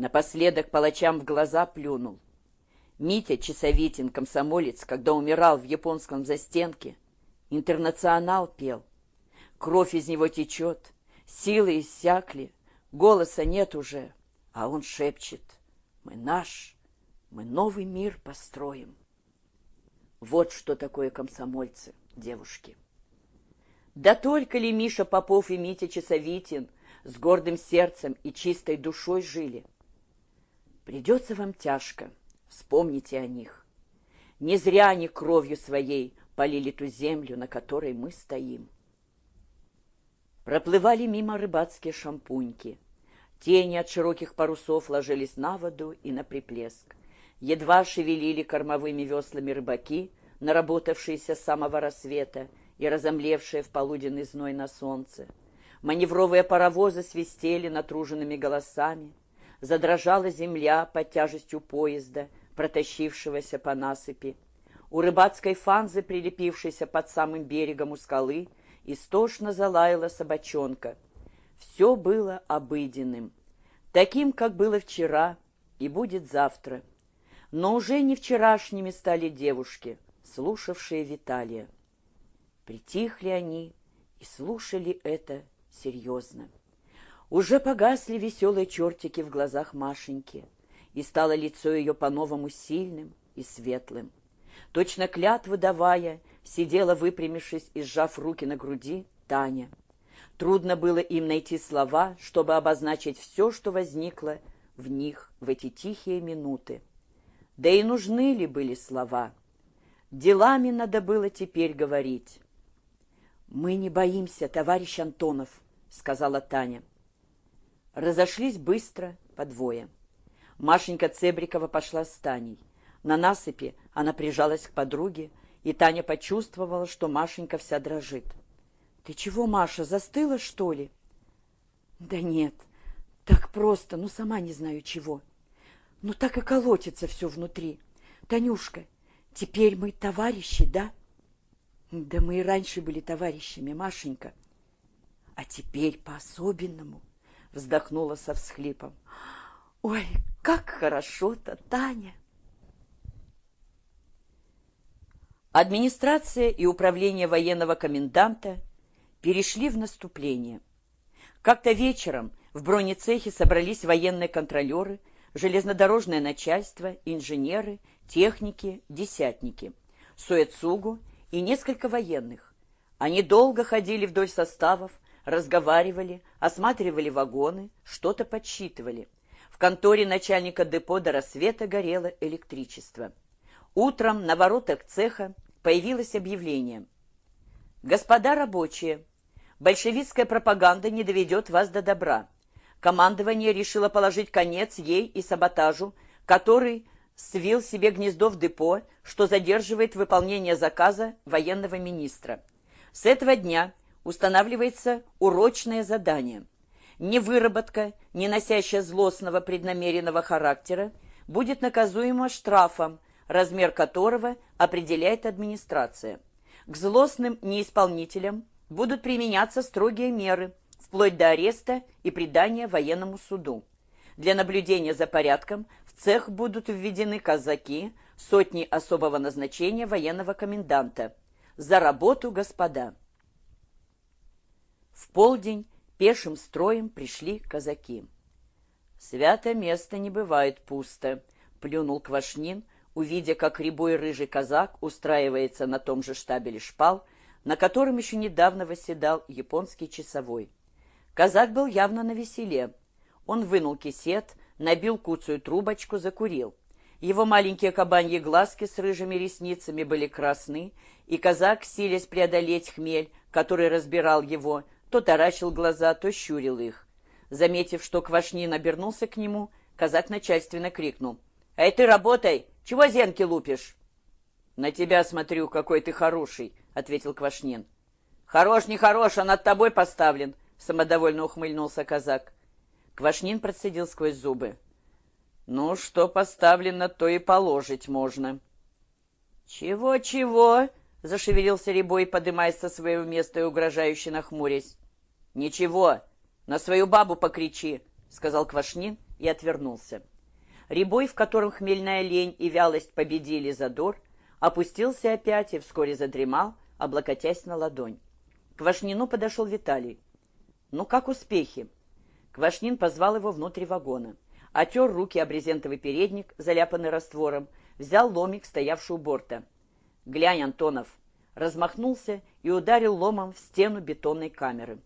Напоследок палачам в глаза плюнул. Митя Часовитин, комсомолец, когда умирал в японском застенке, интернационал пел. Кровь из него течет, силы иссякли, голоса нет уже, а он шепчет «Мы наш, мы новый мир построим». Вот что такое комсомольцы, девушки. Да только ли Миша Попов и Митя Часовитин с гордым сердцем и чистой душой жили? Придется вам тяжко, вспомните о них. Не зря они кровью своей полили ту землю, на которой мы стоим. Проплывали мимо рыбацкие шампуньки. Тени от широких парусов ложились на воду и на приплеск. Едва шевелили кормовыми веслами рыбаки, наработавшиеся с самого рассвета и разомлевшие в полуденный зной на солнце. Маневровые паровозы свистели натруженными голосами. Задрожала земля под тяжестью поезда, протащившегося по насыпи. У рыбацкой фанзы, прилепившейся под самым берегом у скалы, истошно залаяла собачонка. Все было обыденным, таким, как было вчера и будет завтра. Но уже не вчерашними стали девушки, слушавшие Виталия. Притихли они и слушали это серьезно. Уже погасли веселые чертики в глазах Машеньки, и стало лицо ее по-новому сильным и светлым. Точно клятвы давая, сидела, выпрямившись и сжав руки на груди, Таня. Трудно было им найти слова, чтобы обозначить все, что возникло в них в эти тихие минуты. Да и нужны ли были слова? Делами надо было теперь говорить. «Мы не боимся, товарищ Антонов», — сказала Таня. Разошлись быстро, по двое. Машенька Цебрикова пошла с Таней. На насыпи она прижалась к подруге, и Таня почувствовала, что Машенька вся дрожит. «Ты чего, Маша, застыла, что ли?» «Да нет, так просто, ну сама не знаю чего. Ну так и колотится все внутри. Танюшка, теперь мы товарищи, да?» «Да мы и раньше были товарищами, Машенька. А теперь по-особенному», — вздохнула со всхлипом. «Ой, как хорошо-то, Таня!» Администрация и управление военного коменданта перешли в наступление. Как-то вечером в бронецехе собрались военные контролеры, железнодорожное начальство, инженеры, техники, десятники, Суэцугу и несколько военных. Они долго ходили вдоль составов, разговаривали, осматривали вагоны, что-то подсчитывали. В конторе начальника депо до рассвета горело электричество. Утром на воротах цеха появилось объявление. «Господа рабочие, большевистская пропаганда не доведет вас до добра. Командование решило положить конец ей и саботажу, который свил себе гнездо в депо, что задерживает выполнение заказа военного министра. С этого дня устанавливается урочное задание. Невыработка, не носящая злостного преднамеренного характера, будет наказуема штрафом – размер которого определяет администрация. К злостным неисполнителям будут применяться строгие меры, вплоть до ареста и предания военному суду. Для наблюдения за порядком в цех будут введены казаки, сотни особого назначения военного коменданта. За работу, господа! В полдень пешим строем пришли казаки. «Свято место не бывает пусто», — плюнул Квашнин, увидя, как рябой рыжий казак устраивается на том же штабеле шпал, на котором еще недавно восседал японский часовой. Казак был явно на веселе. Он вынул кисет, набил куцую трубочку, закурил. Его маленькие кабаньи глазки с рыжими ресницами были красны, и казак, силясь преодолеть хмель, который разбирал его, то таращил глаза, то щурил их. Заметив, что Квашнин обернулся к нему, казак начальственно крикнул. «Эй, ты работай! Чего зенки лупишь?» «На тебя смотрю, какой ты хороший», — ответил Квашнин. «Хорош, не хорош, а над тобой поставлен», — самодовольно ухмыльнулся казак. Квашнин процедил сквозь зубы. «Ну, что поставлено, то и положить можно». «Чего-чего?» — зашевелился Рябой, подымаясь со своего места и угрожающе нахмурясь. «Ничего, на свою бабу покричи», — сказал Квашнин и отвернулся. Рябой, в котором хмельная лень и вялость победили задор, опустился опять и вскоре задремал, облокотясь на ладонь. К Вашнину подошел Виталий. «Ну, как успехи?» Квашнин позвал его внутрь вагона. Отер руки о брезентовый передник, заляпанный раствором, взял ломик, стоявший у борта. «Глянь, Антонов!» Размахнулся и ударил ломом в стену бетонной камеры.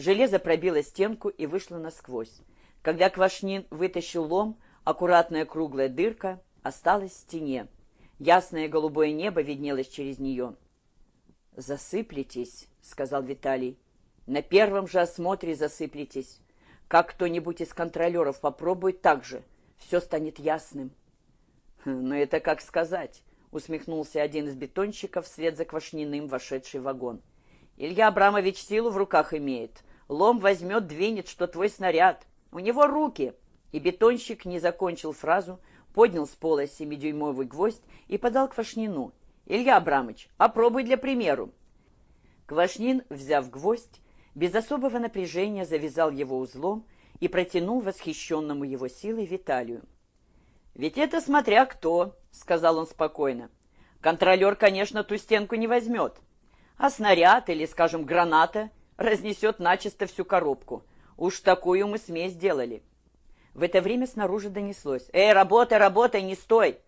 Железо пробило стенку и вышло насквозь. Когда Квашнин вытащил лом, аккуратная круглая дырка осталась в стене. Ясное голубое небо виднелось через нее. «Засыплетесь», — сказал Виталий. «На первом же осмотре засыплетесь. Как кто-нибудь из контролеров попробует так же, все станет ясным». «Хм, «Ну это как сказать», — усмехнулся один из бетонщиков вслед за Квашниным, вошедший в вагон. «Илья Абрамович силу в руках имеет. Лом возьмет, двинет, что твой снаряд. У него руки!» И бетонщик не закончил фразу, поднял с пола семидюймовый гвоздь и подал Квашнину. «Илья Абрамович, опробуй для примеру». Квашнин, взяв гвоздь, без особого напряжения завязал его узлом и протянул восхищенному его силой Виталию. «Ведь это смотря кто», — сказал он спокойно. «Контролер, конечно, ту стенку не возьмет, а снаряд или, скажем, граната разнесет начисто всю коробку. Уж такую мы смесь сделали». В это время снаружи донеслось. «Эй, работай, работай, не стой!»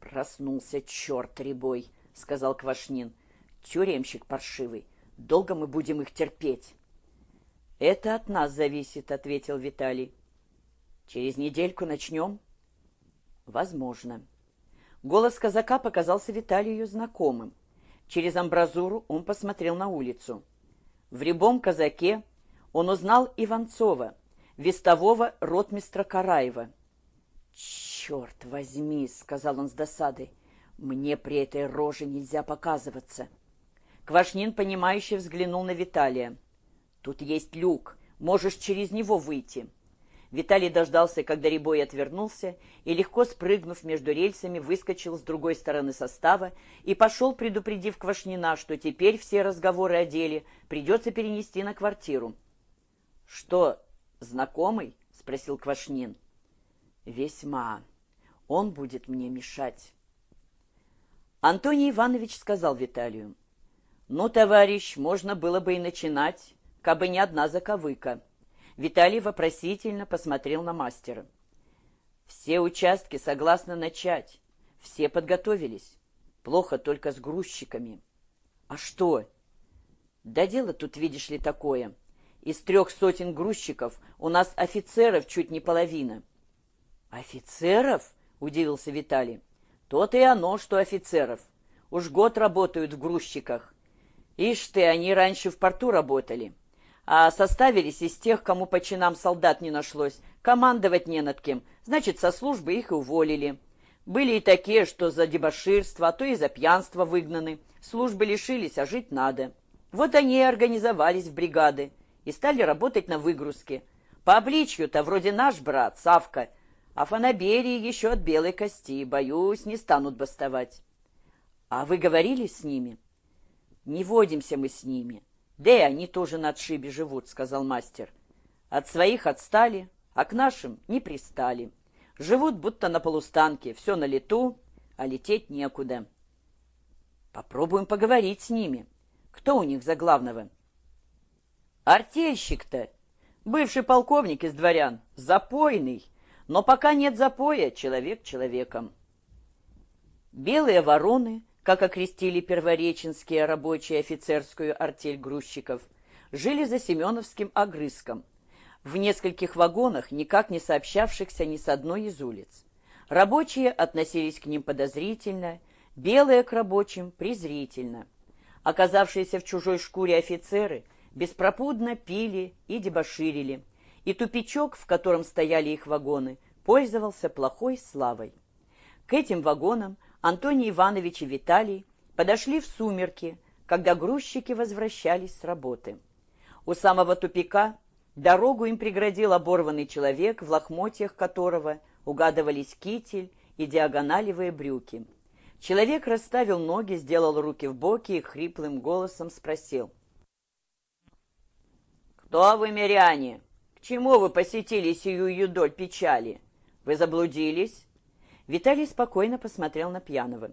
«Проснулся черт ребой», — сказал Квашнин. «Тюремщик паршивый. Долго мы будем их терпеть?» «Это от нас зависит», — ответил Виталий. «Через недельку начнем?» «Возможно». Голос казака показался Виталию знакомым. Через амбразуру он посмотрел на улицу. В рябом казаке он узнал Иванцова — вестового ротмистра Караева. «Черт возьми!» — сказал он с досадой. «Мне при этой роже нельзя показываться». Квашнин, понимающе взглянул на Виталия. «Тут есть люк, можешь через него выйти». Виталий дождался, когда Рябой отвернулся, и, легко спрыгнув между рельсами, выскочил с другой стороны состава и пошел, предупредив Квашнина, что теперь все разговоры о деле придется перенести на квартиру. «Что, «Знакомый?» — спросил Квашнин. «Весьма. Он будет мне мешать». Антоний Иванович сказал Виталию. «Ну, товарищ, можно было бы и начинать, кабы не одна заковыка». Виталий вопросительно посмотрел на мастера. «Все участки согласны начать. Все подготовились. Плохо только с грузчиками». «А что?» «Да дело тут, видишь ли, такое». Из трех сотен грузчиков у нас офицеров чуть не половина. «Офицеров?» — удивился Виталий. «То-то и оно, что офицеров. Уж год работают в грузчиках. Ишь ты, они раньше в порту работали. А составились из тех, кому по чинам солдат не нашлось. Командовать не над кем. Значит, со службы их и уволили. Были и такие, что за дебоширство, а то и за пьянство выгнаны. Службы лишились, а жить надо. Вот они и организовались в бригады и стали работать на выгрузке. По обличью-то вроде наш брат, Савка, а фанаберии еще от белой кости, боюсь, не станут бастовать. А вы говорили с ними? Не водимся мы с ними. Да и они тоже на отшибе живут, сказал мастер. От своих отстали, а к нашим не пристали. Живут будто на полустанке, все на лету, а лететь некуда. Попробуем поговорить с ними. Кто у них за главного? Артельщик-то, бывший полковник из дворян, запойный, но пока нет запоя, человек человеком. Белые вороны, как окрестили первореченские рабочие офицерскую артель грузчиков, жили за Семеновским огрызком, в нескольких вагонах, никак не сообщавшихся ни с одной из улиц. Рабочие относились к ним подозрительно, белые к рабочим презрительно. Оказавшиеся в чужой шкуре офицеры – беспропудно пили и дебоширили, и тупичок, в котором стояли их вагоны, пользовался плохой славой. К этим вагонам Антоний Иванович и Виталий подошли в сумерки, когда грузчики возвращались с работы. У самого тупика дорогу им преградил оборванный человек, в лохмотьях которого угадывались китель и диагоналевые брюки. Человек расставил ноги, сделал руки в боки и хриплым голосом спросил — «Кто вы, миряне? К Чему вы посетили сию юдоль печали? Вы заблудились?» Виталий спокойно посмотрел на пьяного.